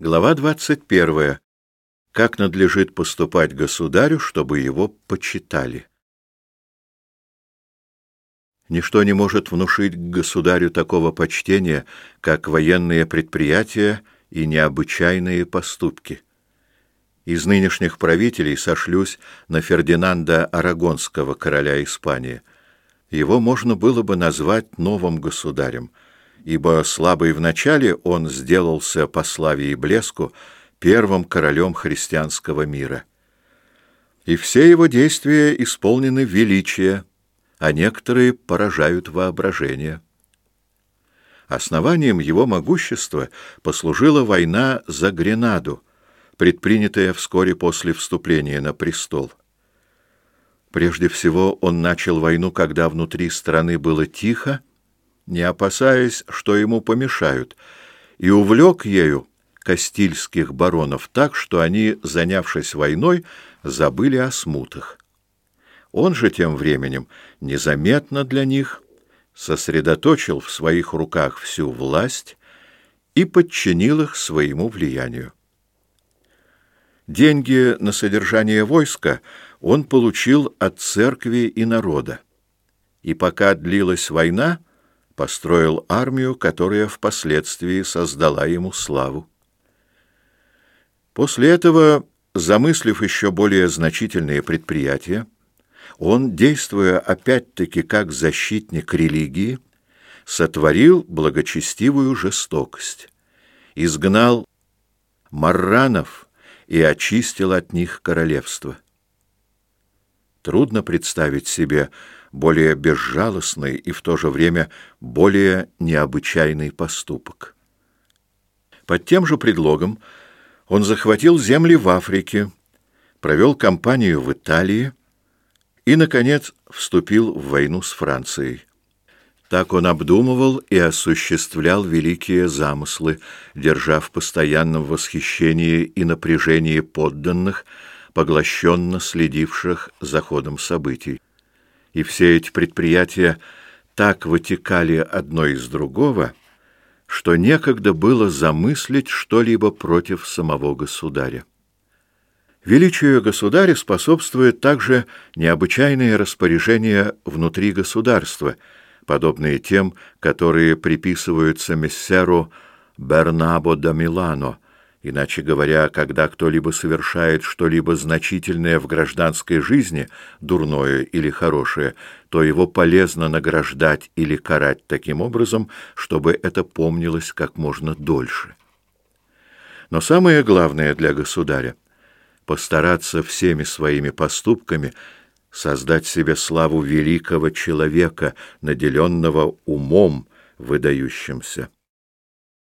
Глава 21. Как надлежит поступать государю, чтобы его почитали. Ничто не может внушить государю такого почтения, как военные предприятия и необычайные поступки. Из нынешних правителей сошлюсь на Фердинанда Арагонского, короля Испании. Его можно было бы назвать новым государем — ибо слабый вначале он сделался по славе и блеску первым королем христианского мира. И все его действия исполнены величия, а некоторые поражают воображение. Основанием его могущества послужила война за Гренаду, предпринятая вскоре после вступления на престол. Прежде всего он начал войну, когда внутри страны было тихо, не опасаясь, что ему помешают, и увлек ею кастильских баронов так, что они, занявшись войной, забыли о смутах. Он же тем временем незаметно для них сосредоточил в своих руках всю власть и подчинил их своему влиянию. Деньги на содержание войска он получил от церкви и народа. И пока длилась война, построил армию, которая впоследствии создала ему славу. После этого, замыслив еще более значительные предприятия, он, действуя опять-таки как защитник религии, сотворил благочестивую жестокость, изгнал марранов и очистил от них королевство. Трудно представить себе более безжалостный и в то же время более необычайный поступок. Под тем же предлогом он захватил земли в Африке, провел кампанию в Италии и, наконец, вступил в войну с Францией. Так он обдумывал и осуществлял великие замыслы, держа в постоянном восхищении и напряжении подданных, поглощенно следивших за ходом событий. И все эти предприятия так вытекали одно из другого, что некогда было замыслить что-либо против самого государя. Величию государя способствует также необычайные распоряжения внутри государства, подобные тем, которые приписываются мессеру Бернабо да Милано, Иначе говоря, когда кто-либо совершает что-либо значительное в гражданской жизни, дурное или хорошее, то его полезно награждать или карать таким образом, чтобы это помнилось как можно дольше. Но самое главное для государя — постараться всеми своими поступками создать себе славу великого человека, наделенного умом выдающимся.